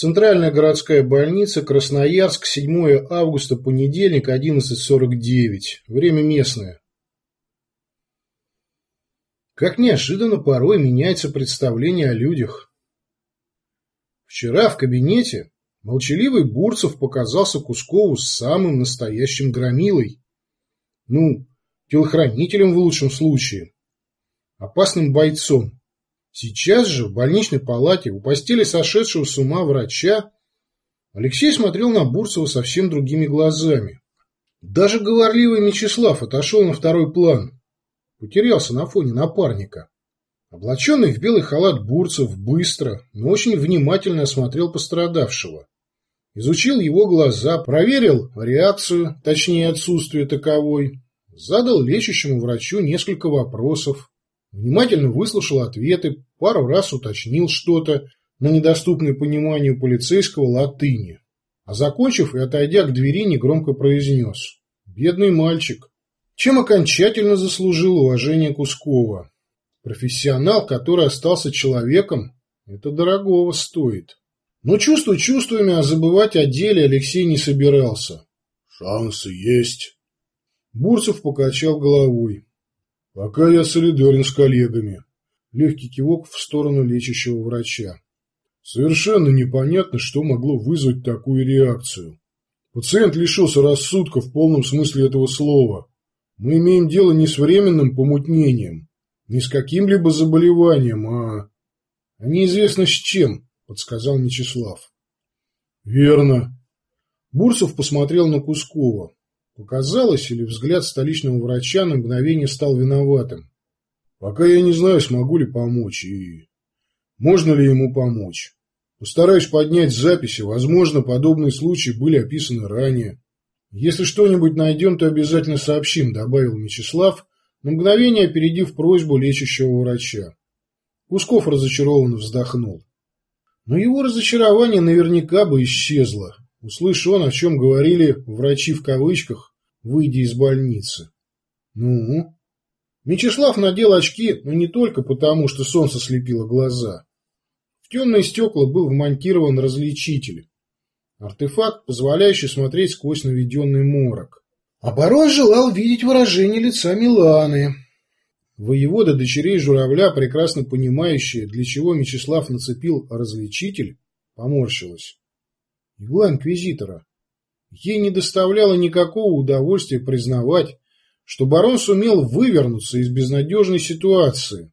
Центральная городская больница, Красноярск, 7 августа, понедельник, 11.49. Время местное. Как неожиданно порой меняется представление о людях. Вчера в кабинете молчаливый Бурцев показался Кускову самым настоящим громилой. Ну, телохранителем в лучшем случае. Опасным бойцом. Сейчас же в больничной палате у постели сошедшего с ума врача Алексей смотрел на Бурцева совсем другими глазами. Даже говорливый Мечислав отошел на второй план. Потерялся на фоне напарника. Облаченный в белый халат Бурцев быстро, но очень внимательно осмотрел пострадавшего. Изучил его глаза, проверил реакцию, точнее отсутствие таковой, задал лечащему врачу несколько вопросов, Внимательно выслушал ответы, пару раз уточнил что-то на недоступной пониманию полицейского латыни. А закончив и отойдя к двери, негромко произнес. «Бедный мальчик». Чем окончательно заслужил уважение Кускова. Профессионал, который остался человеком, это дорогого стоит. Но чувство чувствами, а забывать о деле Алексей не собирался. «Шансы есть». Бурцев покачал головой. Пока я солидарен с коллегами. Легкий кивок в сторону лечащего врача. Совершенно непонятно, что могло вызвать такую реакцию. Пациент лишился рассудка в полном смысле этого слова. Мы имеем дело не с временным помутнением, не с каким-либо заболеванием, а... а неизвестно с чем, подсказал Мечислав. Верно. Бурсов посмотрел на Кускова. Показалось, или взгляд столичного врача на мгновение стал виноватым. Пока я не знаю, смогу ли помочь и можно ли ему помочь. Постараюсь поднять записи, возможно, подобные случаи были описаны ранее. Если что-нибудь найдем, то обязательно сообщим, добавил Мечислав, на мгновение опередив просьбу лечащего врача. Кусков разочарованно вздохнул. Но его разочарование наверняка бы исчезло, услышал он, о чем говорили «врачи» в кавычках, выйдя из больницы. Ну? Мечислав надел очки, но не только потому, что солнце слепило глаза. В темные стекла был вмонтирован различитель. Артефакт, позволяющий смотреть сквозь наведенный морок. А желал видеть выражение лица Миланы. Воевода дочерей журавля, прекрасно понимающая, для чего Мечислав нацепил различитель, поморщилась. Игла инквизитора. Ей не доставляло никакого удовольствия признавать, что барон сумел вывернуться из безнадежной ситуации.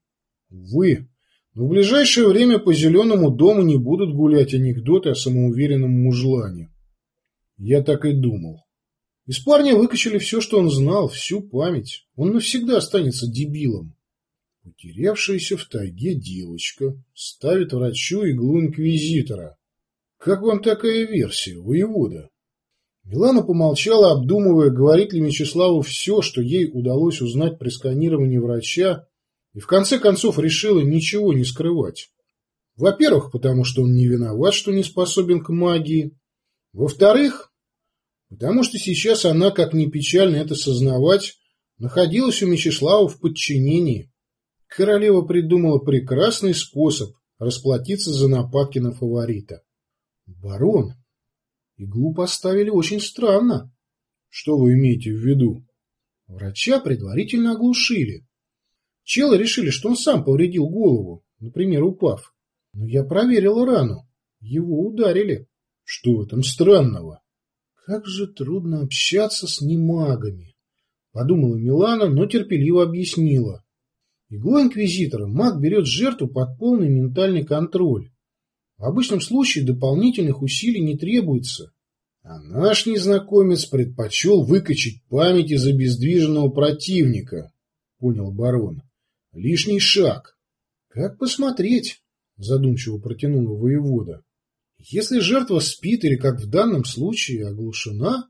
Но в ближайшее время по Зеленому дому не будут гулять анекдоты о самоуверенном мужлане. Я так и думал. Из парня выкачали все, что он знал, всю память. Он навсегда останется дебилом. Потерявшаяся в тайге девочка ставит врачу иглу инквизитора. Как вам такая версия, воевода? Милана помолчала, обдумывая, говорит ли Мечиславу все, что ей удалось узнать при сканировании врача, и в конце концов решила ничего не скрывать. Во-первых, потому что он не виноват, что не способен к магии. Во-вторых, потому что сейчас она, как ни печально это сознавать, находилась у Мечислава в подчинении. Королева придумала прекрасный способ расплатиться за нападки на фаворита. Барон, Иглу поставили очень странно. Что вы имеете в виду? Врача предварительно оглушили. Челы решили, что он сам повредил голову, например, упав. Но я проверил рану. Его ударили. Что в этом странного? Как же трудно общаться с немагами, подумала Милана, но терпеливо объяснила. Иглой инквизитора маг берет жертву под полный ментальный контроль. В обычном случае дополнительных усилий не требуется. А наш незнакомец предпочел выкачать память из обездвиженного противника, понял барон. Лишний шаг. Как посмотреть? Задумчиво протянула воевода. Если жертва спит или, как в данном случае, оглушена,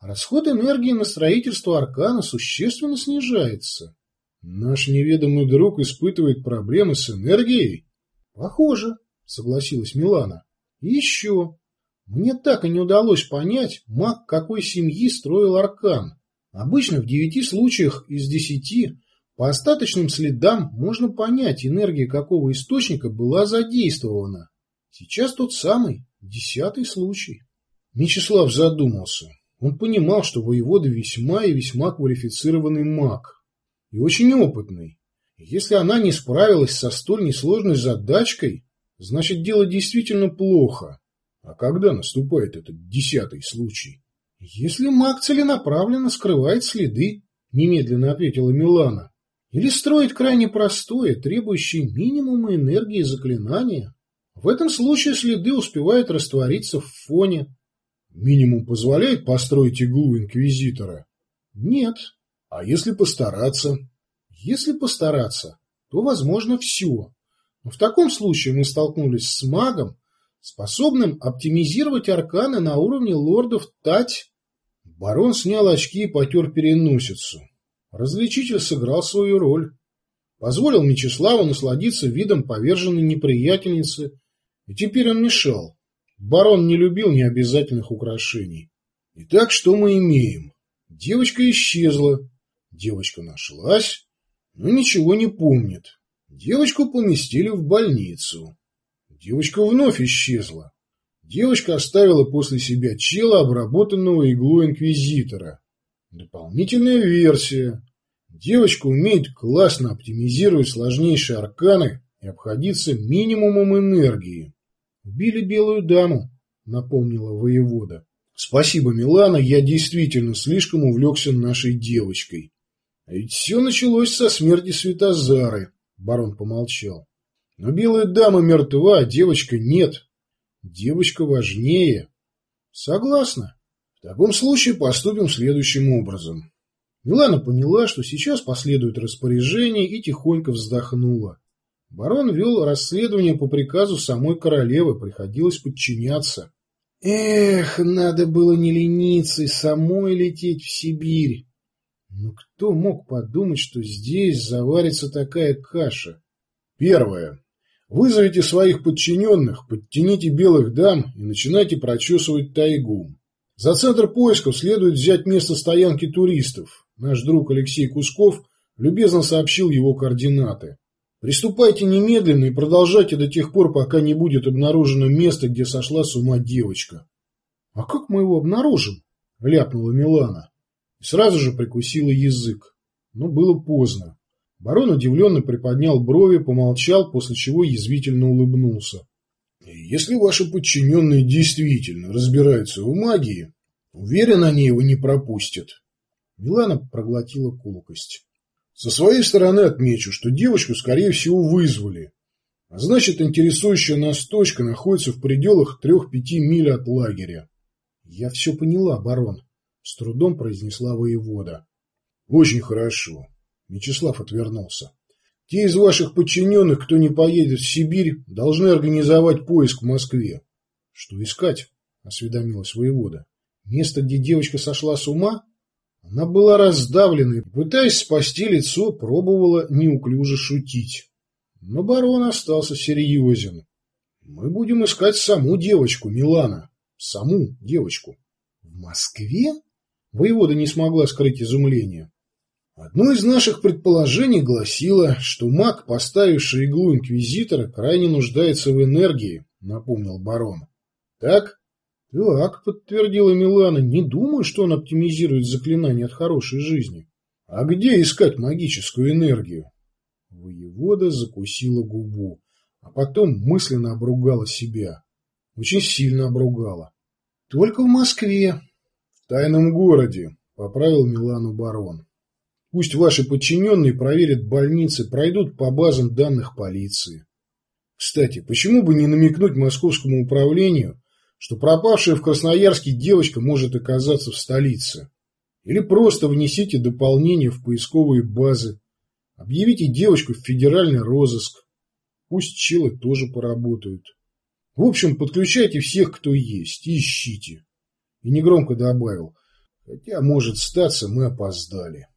расход энергии на строительство аркана существенно снижается. Наш неведомый друг испытывает проблемы с энергией? Похоже. — согласилась Милана. — еще. Мне так и не удалось понять, маг какой семьи строил Аркан. Обычно в девяти случаях из десяти по остаточным следам можно понять, энергия какого источника была задействована. Сейчас тот самый, Десятый случай. Мечислав задумался. Он понимал, что воевода весьма и весьма квалифицированный маг. И очень опытный. Если она не справилась со столь несложной задачкой, значит дело действительно плохо. А когда наступает этот десятый случай? Если маг целенаправленно скрывает следы, немедленно ответила Милана. Или строит крайне простое, требующее минимума энергии заклинание. В этом случае следы успевают раствориться в фоне. Минимум позволяет построить иглу инквизитора? Нет. А если постараться? Если постараться, то возможно все. Но в таком случае мы столкнулись с магом, способным оптимизировать арканы на уровне лордов Тать. Барон снял очки и потер переносицу. Различитель сыграл свою роль. Позволил Мечиславу насладиться видом поверженной неприятельницы, и теперь он мешал. Барон не любил необязательных украшений. Итак, что мы имеем? Девочка исчезла. Девочка нашлась, но ничего не помнит. Девочку поместили в больницу. Девочка вновь исчезла. Девочка оставила после себя чела, обработанного иглой инквизитора. Дополнительная версия. Девочка умеет классно оптимизировать сложнейшие арканы и обходиться минимумом энергии. Убили белую даму, напомнила воевода. Спасибо, Милана, я действительно слишком увлекся нашей девочкой. А ведь все началось со смерти Светозары, барон помолчал. Но белая дама мертва, а девочка нет. Девочка важнее. Согласна. В таком случае поступим следующим образом. Милана поняла, что сейчас последует распоряжение, и тихонько вздохнула. Барон вел расследование по приказу самой королевы, приходилось подчиняться. Эх, надо было не лениться и самой лететь в Сибирь. Но кто мог подумать, что здесь заварится такая каша? Первое. Вызовите своих подчиненных, подтяните белых дам и начинайте прочесывать тайгу. За центр поисков следует взять место стоянки туристов. Наш друг Алексей Кусков любезно сообщил его координаты. Приступайте немедленно и продолжайте до тех пор, пока не будет обнаружено место, где сошла с ума девочка. — А как мы его обнаружим? — ляпнула Милана. И сразу же прикусила язык. Но было поздно. Барон удивленно приподнял брови, помолчал, после чего язвительно улыбнулся. — Если ваши подчиненные действительно разбираются в магии, уверен, они его не пропустят. Милана проглотила колкость. Со своей стороны отмечу, что девочку, скорее всего, вызвали. А значит, интересующая нас точка находится в пределах трех-пяти миль от лагеря. — Я все поняла, барон, — с трудом произнесла воевода. — Очень хорошо. Мечислав отвернулся. — Те из ваших подчиненных, кто не поедет в Сибирь, должны организовать поиск в Москве. — Что искать? — осведомилась воевода. — Место, где девочка сошла с ума? Она была раздавлена и, пытаясь спасти лицо, пробовала неуклюже шутить. Но барон остался серьезен. Мы будем искать саму девочку, Милана. Саму девочку. В Москве? Воевода не смогла скрыть изумление. Одно из наших предположений гласило, что маг, поставивший иглу инквизитора, крайне нуждается в энергии, напомнил барон. Так? Так, подтвердила Милана, не думаю, что он оптимизирует заклинание от хорошей жизни. А где искать магическую энергию? Воевода закусила губу, а потом мысленно обругала себя. Очень сильно обругала. Только в Москве. Тайном городе, поправил Милану барон. Пусть ваши подчиненные проверят больницы, пройдут по базам данных полиции. Кстати, почему бы не намекнуть московскому управлению, что пропавшая в Красноярске девочка может оказаться в столице. Или просто внесите дополнение в поисковые базы. Объявите девочку в федеральный розыск. Пусть челы тоже поработают. В общем, подключайте всех, кто есть, и ищите. И негромко добавил, хотя, может, статься, мы опоздали.